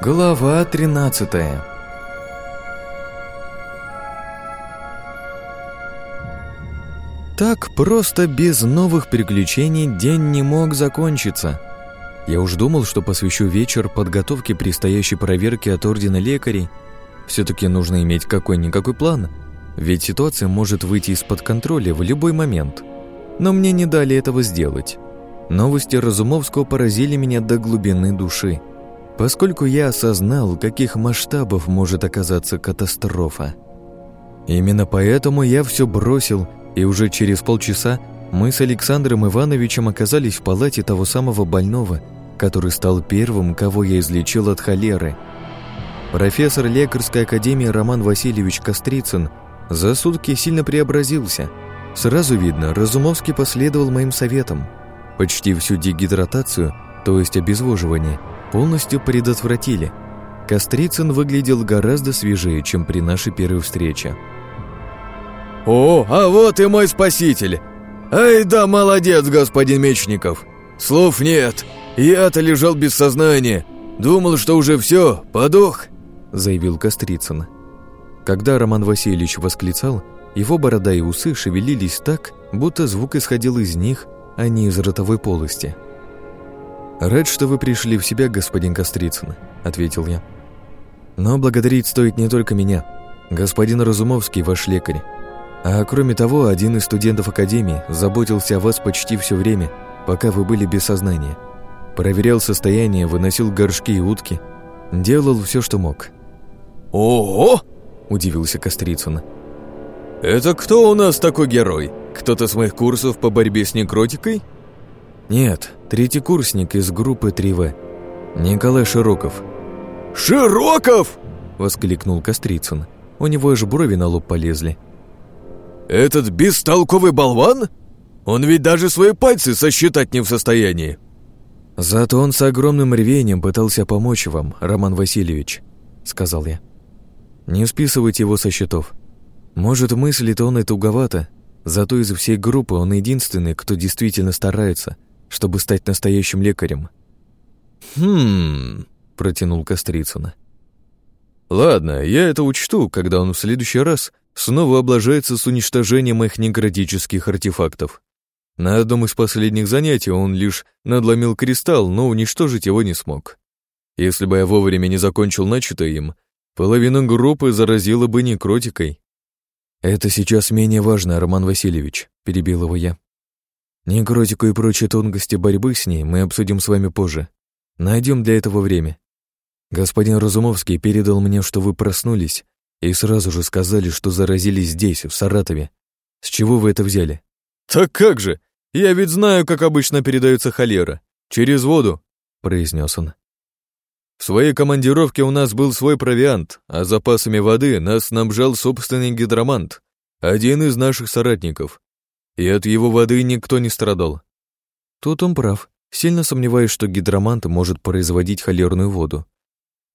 Глава 13 Так просто без новых приключений день не мог закончиться. Я уж думал, что посвящу вечер подготовке предстоящей проверки от Ордена Лекарей. Все-таки нужно иметь какой-никакой план, ведь ситуация может выйти из-под контроля в любой момент. Но мне не дали этого сделать. Новости Разумовского поразили меня до глубины души, поскольку я осознал, каких масштабов может оказаться катастрофа. Именно поэтому я все бросил, и уже через полчаса мы с Александром Ивановичем оказались в палате того самого больного, который стал первым, кого я излечил от холеры. Профессор лекарской академии Роман Васильевич Кострицын за сутки сильно преобразился. Сразу видно, Разумовский последовал моим советам. Почти всю дегидратацию, то есть обезвоживание, полностью предотвратили. Кострицын выглядел гораздо свежее, чем при нашей первой встрече. «О, а вот и мой спаситель! Ай да, молодец, господин Мечников! Слов нет, я-то лежал без сознания, думал, что уже все, подох!» заявил Кострицын. Когда Роман Васильевич восклицал, его борода и усы шевелились так, будто звук исходил из них, а не из ротовой полости. «Рад, что вы пришли в себя, господин Кострицын», — ответил я. «Но благодарить стоит не только меня. Господин Разумовский, ваш лекарь. А кроме того, один из студентов Академии заботился о вас почти все время, пока вы были без сознания. Проверял состояние, выносил горшки и утки, делал все, что мог». «Ого!» – удивился Кострицын. «Это кто у нас такой герой? Кто-то с моих курсов по борьбе с некротикой?» «Нет, третий курсник из группы 3В. Николай Широков». «Широков!» – воскликнул Кострицын. У него аж брови на лоб полезли. «Этот бестолковый болван? Он ведь даже свои пальцы сосчитать не в состоянии!» «Зато он с огромным рвением пытался помочь вам, Роман Васильевич», — сказал я. «Не списывайте его со счетов. Может, мыслит он и туговато, зато из всей группы он единственный, кто действительно старается, чтобы стать настоящим лекарем». «Хм...» — протянул Кострицына. «Ладно, я это учту, когда он в следующий раз снова облажается с уничтожением моих некротических артефактов. На одном из последних занятий он лишь надломил кристалл, но уничтожить его не смог. Если бы я вовремя не закончил начатое им, половина группы заразила бы некротикой. «Это сейчас менее важно, Роман Васильевич», — перебил его я. «Некротику и прочие тонкости борьбы с ней мы обсудим с вами позже. Найдем для этого время. Господин Разумовский передал мне, что вы проснулись, и сразу же сказали, что заразились здесь, в Саратове. С чего вы это взяли?» «Так как же? Я ведь знаю, как обычно передается холера. Через воду», — произнес он. В своей командировке у нас был свой провиант, а запасами воды нас снабжал собственный гидромант, один из наших соратников. И от его воды никто не страдал. Тут он прав. Сильно сомневаюсь, что гидромант может производить холерную воду.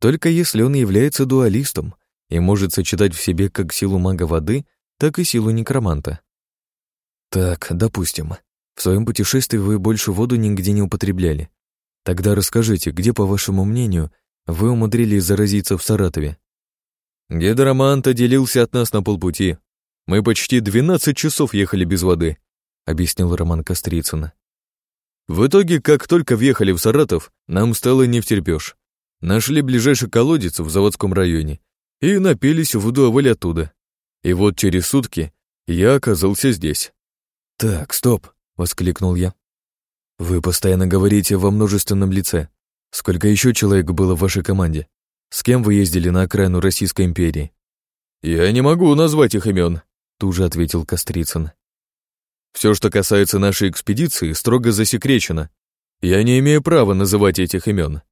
Только если он является дуалистом и может сочетать в себе как силу мага воды, так и силу некроманта. Так, допустим. В своем путешествии вы больше воду нигде не употребляли. Тогда расскажите, где, по вашему мнению, вы умудрились заразиться в Саратове? Гидромант отделился от нас на полпути. Мы почти 12 часов ехали без воды, объяснил Роман Кострицын. В итоге, как только въехали в Саратов, нам стало не втерпёшь. Нашли ближайший колодец в заводском районе и напились вдоволь оттуда. И вот через сутки я оказался здесь. «Так, стоп!» — воскликнул я. «Вы постоянно говорите во множественном лице. Сколько еще человек было в вашей команде? С кем вы ездили на окраину Российской империи?» «Я не могу назвать их имен», — тут же ответил Кострицын. «Все, что касается нашей экспедиции, строго засекречено. Я не имею права называть этих имен».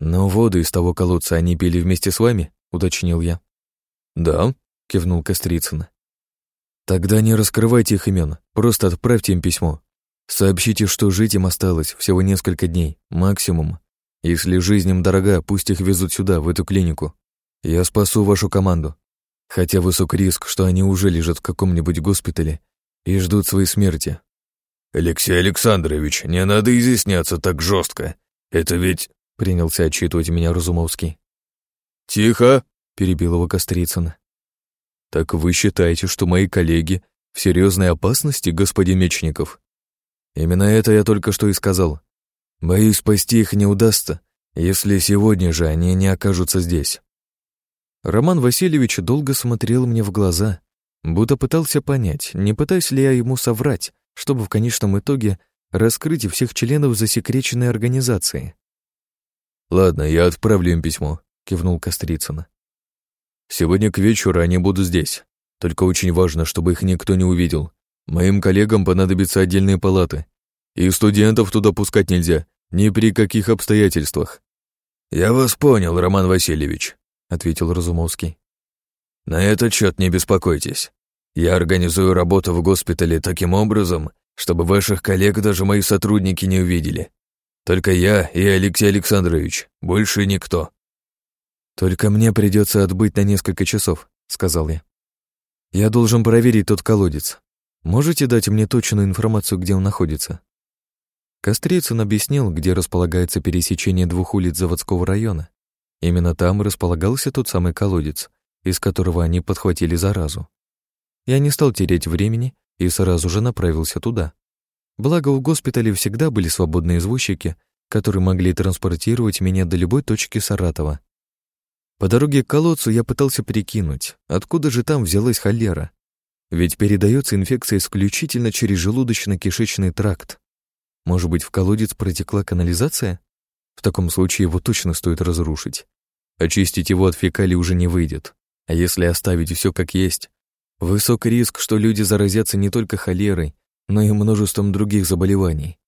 «Но воду из того колодца они пили вместе с вами?» — уточнил я. «Да», — кивнул Кострицын. Тогда не раскрывайте их имен, просто отправьте им письмо. Сообщите, что жить им осталось всего несколько дней, максимум. Если жизнь им дорога, пусть их везут сюда, в эту клинику. Я спасу вашу команду. Хотя высок риск, что они уже лежат в каком-нибудь госпитале и ждут своей смерти. «Алексей Александрович, не надо изъясняться так жестко. Это ведь...» — принялся отчитывать меня Разумовский. «Тихо!» — перебил его Кострицын. «Так вы считаете, что мои коллеги в серьезной опасности, господин Мечников?» «Именно это я только что и сказал. Боюсь, спасти их не удастся, если сегодня же они не окажутся здесь». Роман Васильевич долго смотрел мне в глаза, будто пытался понять, не пытаюсь ли я ему соврать, чтобы в конечном итоге раскрыть всех членов засекреченной организации. «Ладно, я отправлю им письмо», — кивнул Кострицын. «Сегодня к вечеру они будут здесь. Только очень важно, чтобы их никто не увидел. Моим коллегам понадобятся отдельные палаты. И студентов туда пускать нельзя, ни при каких обстоятельствах». «Я вас понял, Роман Васильевич», — ответил Разумовский. «На этот счет не беспокойтесь. Я организую работу в госпитале таким образом, чтобы ваших коллег даже мои сотрудники не увидели. Только я и Алексей Александрович, больше никто. Только мне придется отбыть на несколько часов, сказал я. Я должен проверить тот колодец. Можете дать мне точную информацию, где он находится? Кострицын объяснил, где располагается пересечение двух улиц заводского района. Именно там располагался тот самый колодец, из которого они подхватили заразу. Я не стал терять времени и сразу же направился туда. Благо, в госпитале всегда были свободные извозчики, которые могли транспортировать меня до любой точки Саратова. По дороге к колодцу я пытался прикинуть, откуда же там взялась холера. Ведь передается инфекция исключительно через желудочно-кишечный тракт. Может быть, в колодец протекла канализация? В таком случае его точно стоит разрушить. Очистить его от фекалий уже не выйдет. А если оставить все как есть, высок риск, что люди заразятся не только холерой, но и множеством других заболеваний.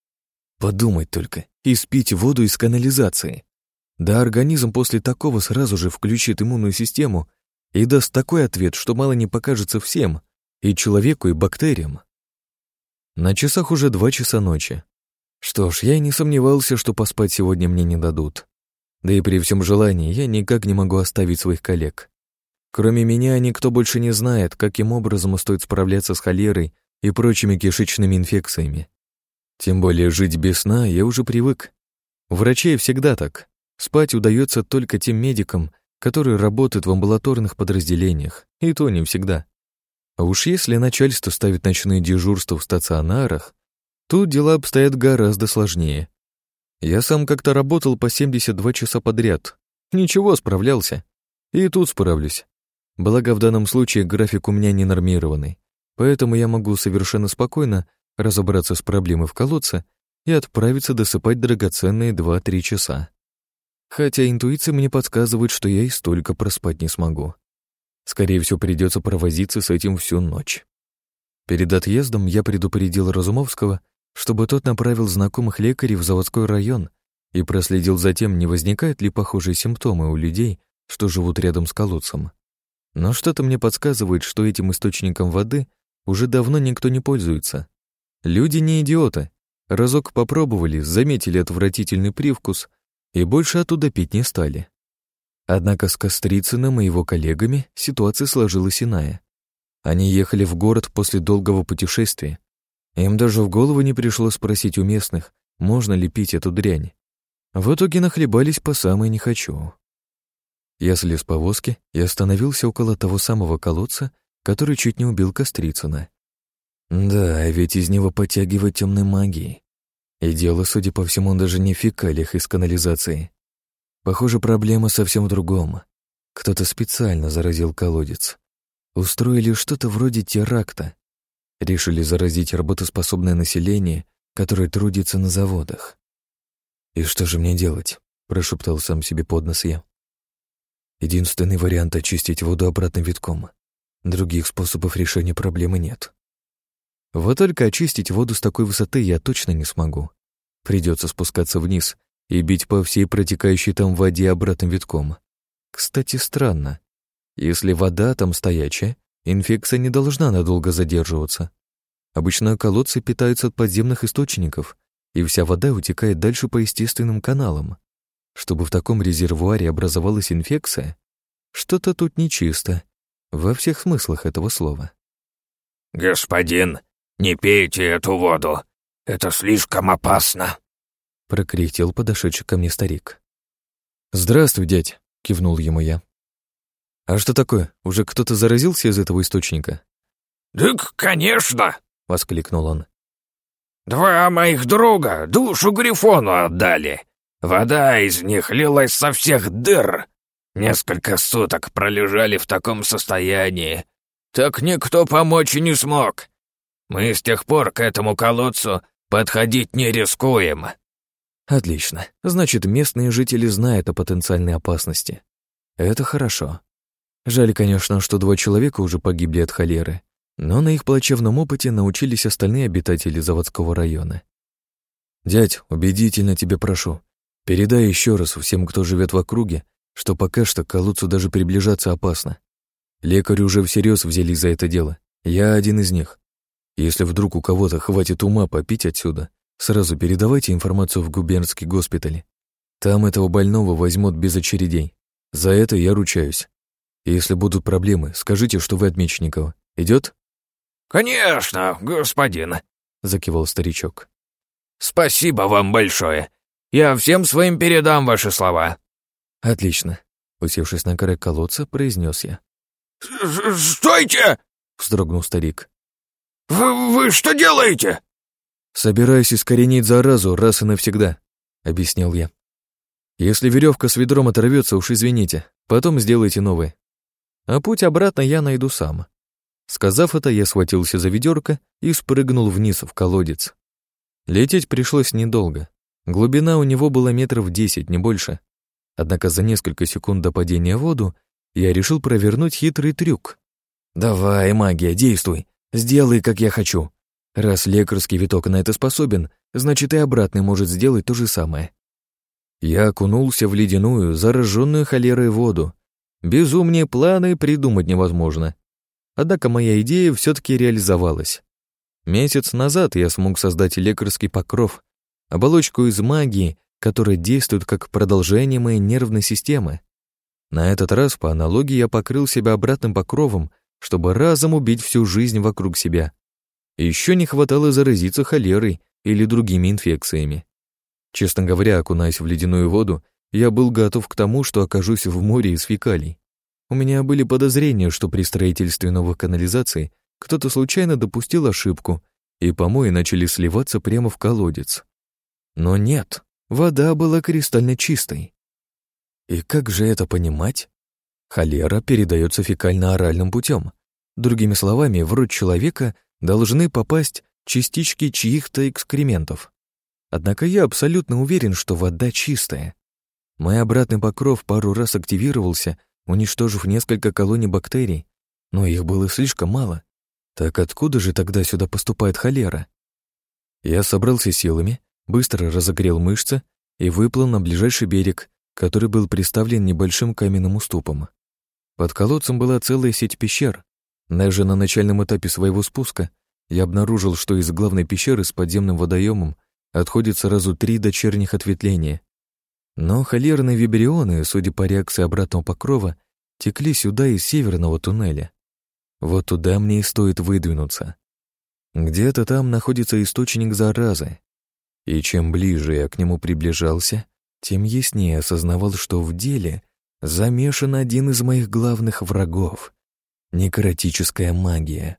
Подумать только, испить воду из канализации. Да организм после такого сразу же включит иммунную систему и даст такой ответ, что мало не покажется всем, и человеку, и бактериям. На часах уже два часа ночи. Что ж, я и не сомневался, что поспать сегодня мне не дадут. Да и при всем желании я никак не могу оставить своих коллег. Кроме меня никто больше не знает, каким образом стоит справляться с холерой и прочими кишечными инфекциями. Тем более жить без сна я уже привык. Врачей всегда так. Спать удается только тем медикам, которые работают в амбулаторных подразделениях, и то не всегда. А уж если начальство ставит ночные дежурства в стационарах, тут дела обстоят гораздо сложнее. Я сам как-то работал по 72 часа подряд. Ничего, справлялся. И тут справлюсь. Благо, в данном случае график у меня не нормированный. Поэтому я могу совершенно спокойно разобраться с проблемой в колодце и отправиться досыпать драгоценные 2-3 часа. Хотя интуиция мне подсказывает, что я и столько проспать не смогу. Скорее всего, придется провозиться с этим всю ночь. Перед отъездом я предупредил Разумовского, чтобы тот направил знакомых лекарей в заводской район и проследил за тем, не возникают ли похожие симптомы у людей, что живут рядом с колодцем. Но что-то мне подсказывает, что этим источником воды уже давно никто не пользуется. Люди не идиоты. Разок попробовали, заметили отвратительный привкус и больше оттуда пить не стали. Однако с Кострицыным и его коллегами ситуация сложилась иная. Они ехали в город после долгого путешествия. Им даже в голову не пришло спросить у местных, можно ли пить эту дрянь. В итоге нахлебались по самой «не хочу». Я слез с повозки и остановился около того самого колодца, который чуть не убил Кострицына. Да, ведь из него подтягивать темной магией. И дело, судя по всему, даже не в фекалиях из канализации. Похоже, проблема совсем в другом. Кто-то специально заразил колодец. Устроили что-то вроде теракта. Решили заразить работоспособное население, которое трудится на заводах. «И что же мне делать?» — прошептал сам себе под нос я. «Единственный вариант — очистить воду обратным витком. Других способов решения проблемы нет. Вот только очистить воду с такой высоты я точно не смогу. Придется спускаться вниз и бить по всей протекающей там воде обратным витком. Кстати, странно. Если вода там стоячая, инфекция не должна надолго задерживаться. Обычно колодцы питаются от подземных источников, и вся вода утекает дальше по естественным каналам. Чтобы в таком резервуаре образовалась инфекция, что-то тут нечисто, во всех смыслах этого слова. «Господин, не пейте эту воду, это слишком опасно», прокряхтел подошедший ко мне старик. «Здравствуй, дядь», кивнул ему я. «А что такое? Уже кто-то заразился из этого источника?» «Так, конечно!» — воскликнул он. «Два моих друга душу Грифону отдали. Вода из них лилась со всех дыр. Несколько суток пролежали в таком состоянии. Так никто помочь и не смог. Мы с тех пор к этому колодцу подходить не рискуем». «Отлично. Значит, местные жители знают о потенциальной опасности. Это хорошо. Жаль, конечно, что два человека уже погибли от холеры, но на их плачевном опыте научились остальные обитатели заводского района. «Дядь, убедительно тебе прошу, передай еще раз всем, кто живет в округе, что пока что к колодцу даже приближаться опасно. Лекари уже всерьез взялись за это дело. Я один из них. Если вдруг у кого-то хватит ума попить отсюда, сразу передавайте информацию в губернский госпиталь. Там этого больного возьмут без очередей. За это я ручаюсь. Если будут проблемы, скажите, что вы от Мечникова. Идет? «Конечно, господин», — закивал старичок. «Спасибо вам большое. Я всем своим передам ваши слова». «Отлично», — усевшись на край колодца, произнес я. «Стойте!» — вздрогнул старик. «Вы, «Вы что делаете?» «Собираюсь искоренить заразу раз и навсегда», — объяснил я. «Если веревка с ведром оторвется, уж извините, потом сделайте новый. А путь обратно я найду сам». Сказав это, я схватился за ведерко и спрыгнул вниз в колодец. Лететь пришлось недолго. Глубина у него была метров десять, не больше. Однако за несколько секунд до падения в воду я решил провернуть хитрый трюк. «Давай, магия, действуй, сделай, как я хочу. Раз лекарский виток на это способен, значит и обратный может сделать то же самое». Я окунулся в ледяную, зараженную холерой воду. Безумнее планы придумать невозможно. Однако моя идея все-таки реализовалась. Месяц назад я смог создать лекарский покров, оболочку из магии, которая действует как продолжение моей нервной системы. На этот раз, по аналогии, я покрыл себя обратным покровом, чтобы разом убить всю жизнь вокруг себя. Еще не хватало заразиться холерой или другими инфекциями. Честно говоря, окунаясь в ледяную воду, я был готов к тому, что окажусь в море из фекалий. У меня были подозрения, что при строительстве новых канализаций кто-то случайно допустил ошибку, и помои начали сливаться прямо в колодец. Но нет, вода была кристально чистой. И как же это понимать? Холера передается фекально-оральным путем. Другими словами, в рот человека должны попасть частички чьих-то экскрементов. Однако я абсолютно уверен, что вода чистая. Мой обратный покров пару раз активировался, уничтожив несколько колоний бактерий, но их было слишком мало. Так откуда же тогда сюда поступает холера? Я собрался силами, быстро разогрел мышцы и выплыл на ближайший берег, который был приставлен небольшим каменным уступом. Под колодцем была целая сеть пещер. Даже на начальном этапе своего спуска я обнаружил, что из главной пещеры с подземным водоемом отходит сразу три дочерних ответвления, но холерные вибрионы, судя по реакции обратного покрова, текли сюда из северного туннеля. Вот туда мне и стоит выдвинуться. Где-то там находится источник заразы. И чем ближе я к нему приближался, тем яснее осознавал, что в деле замешан один из моих главных врагов — некротическая магия.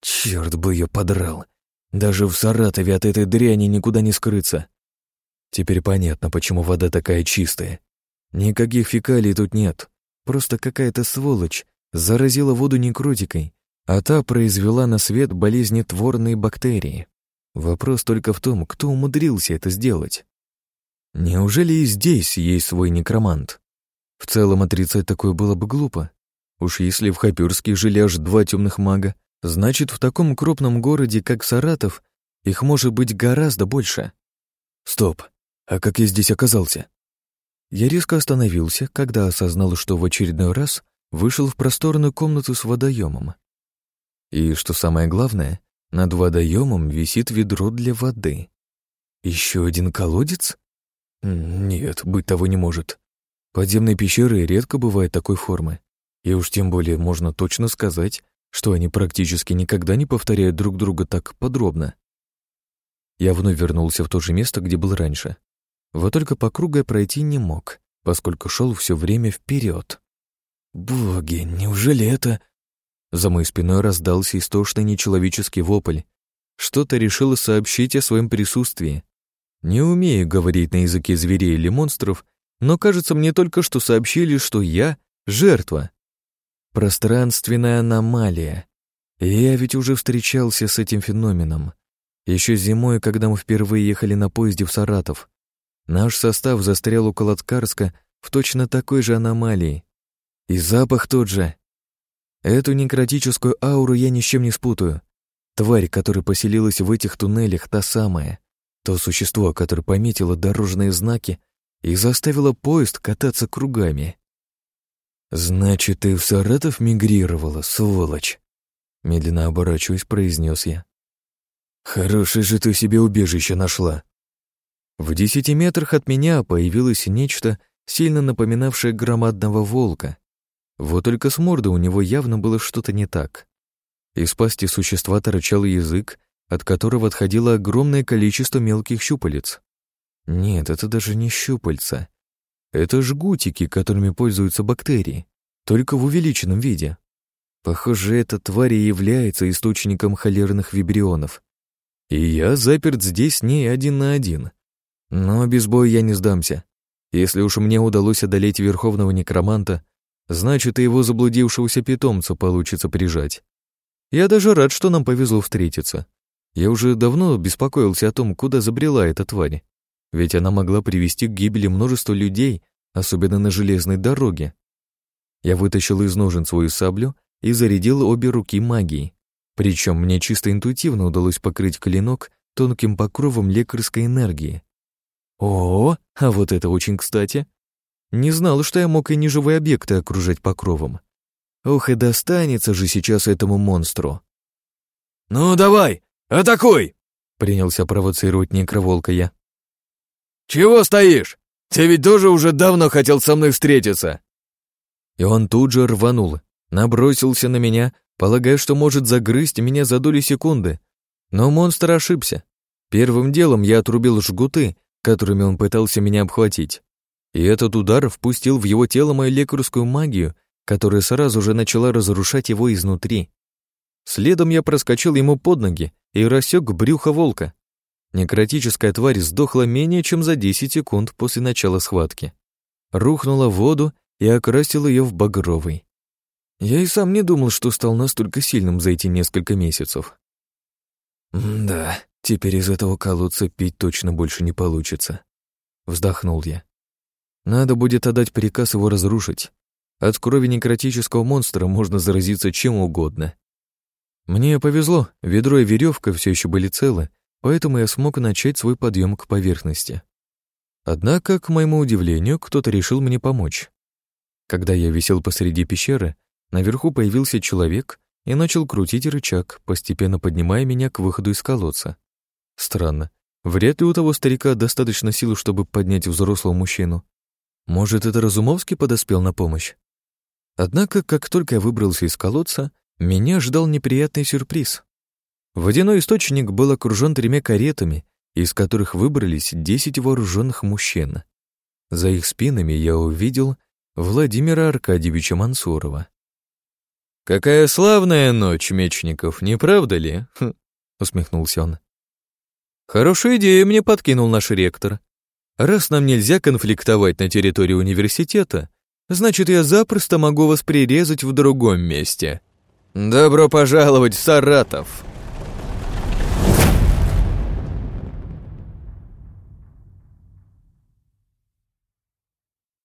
Черт бы ее подрал! Даже в Саратове от этой дряни никуда не скрыться. Теперь понятно, почему вода такая чистая. Никаких фекалий тут нет. Просто какая-то сволочь заразила воду некротикой, а та произвела на свет болезнетворные бактерии. Вопрос только в том, кто умудрился это сделать. Неужели и здесь есть свой некромант? В целом отрицать такое было бы глупо. Уж если в Хапюрске жили аж два темных мага, значит, в таком крупном городе, как Саратов, их может быть гораздо больше. Стоп, а как я здесь оказался? Я резко остановился, когда осознал, что в очередной раз вышел в просторную комнату с водоемом. И, что самое главное, над водоемом висит ведро для воды. Еще один колодец? Нет, быть того не может. Подземные пещеры редко бывают такой формы. И уж тем более можно точно сказать, что они практически никогда не повторяют друг друга так подробно. Я вновь вернулся в то же место, где был раньше. Вот только по кругу пройти не мог, поскольку шел все время вперед. Боги, неужели это... За моей спиной раздался истошный нечеловеческий вопль. Что-то решило сообщить о своем присутствии. Не умею говорить на языке зверей или монстров, но кажется мне только что сообщили, что я — жертва. Пространственная аномалия. я ведь уже встречался с этим феноменом. Еще зимой, когда мы впервые ехали на поезде в Саратов. Наш состав застрял около Ткарска в точно такой же аномалии. И запах тот же. Эту некротическую ауру я ни с чем не спутаю. Тварь, которая поселилась в этих туннелях, та самая. То существо, которое пометило дорожные знаки и заставило поезд кататься кругами. «Значит, ты в Саратов мигрировала, сволочь?» Медленно оборачиваясь, произнес я. «Хорошее же ты себе убежище нашла. В десяти метрах от меня появилось нечто, сильно напоминавшее громадного волка. Вот только с мордой у него явно было что-то не так. Из пасти существа торчал язык, от которого отходило огромное количество мелких щупалец. Нет, это даже не щупальца. Это жгутики, которыми пользуются бактерии, только в увеличенном виде. Похоже, эта тварь и является источником холерных вибрионов. И я заперт здесь не один на один. Но без боя я не сдамся. Если уж мне удалось одолеть верховного некроманта, значит и его заблудившегося питомца получится прижать. Я даже рад, что нам повезло встретиться. Я уже давно беспокоился о том, куда забрела эта тварь. Ведь она могла привести к гибели множества людей, особенно на железной дороге. Я вытащил из ножен свою саблю и зарядил обе руки магией. Причем мне чисто интуитивно удалось покрыть клинок тонким покровом лекарской энергии. О, а вот это очень кстати. Не знал, что я мог и неживые объекты окружать покровом. Ох, и достанется же сейчас этому монстру. «Ну, давай, атакуй!» — принялся провоцировать некроволка я. «Чего стоишь? Ты ведь тоже уже давно хотел со мной встретиться!» И он тут же рванул, набросился на меня, полагая, что может загрызть меня за доли секунды. Но монстр ошибся. Первым делом я отрубил жгуты, которыми он пытался меня обхватить. И этот удар впустил в его тело мою лекарскую магию, которая сразу же начала разрушать его изнутри. Следом я проскочил ему под ноги и рассек брюхо волка. Некротическая тварь сдохла менее чем за 10 секунд после начала схватки. Рухнула в воду и окрасил ее в багровый. Я и сам не думал, что стал настолько сильным за эти несколько месяцев. «Да, теперь из этого колодца пить точно больше не получится», — вздохнул я. «Надо будет отдать приказ его разрушить. От крови некротического монстра можно заразиться чем угодно. Мне повезло, ведро и веревка все еще были целы, поэтому я смог начать свой подъем к поверхности. Однако, к моему удивлению, кто-то решил мне помочь. Когда я висел посреди пещеры, наверху появился человек и начал крутить рычаг, постепенно поднимая меня к выходу из колодца. Странно. Вряд ли у того старика достаточно сил, чтобы поднять взрослого мужчину. Может, это Разумовский подоспел на помощь? Однако, как только я выбрался из колодца, меня ждал неприятный сюрприз. Водяной источник был окружен тремя каретами, из которых выбрались десять вооруженных мужчин. За их спинами я увидел Владимира Аркадьевича Мансурова. «Какая славная ночь, Мечников, не правда ли?» хм, усмехнулся он. «Хорошую идею мне подкинул наш ректор. Раз нам нельзя конфликтовать на территории университета, значит, я запросто могу вас прирезать в другом месте. Добро пожаловать в Саратов!»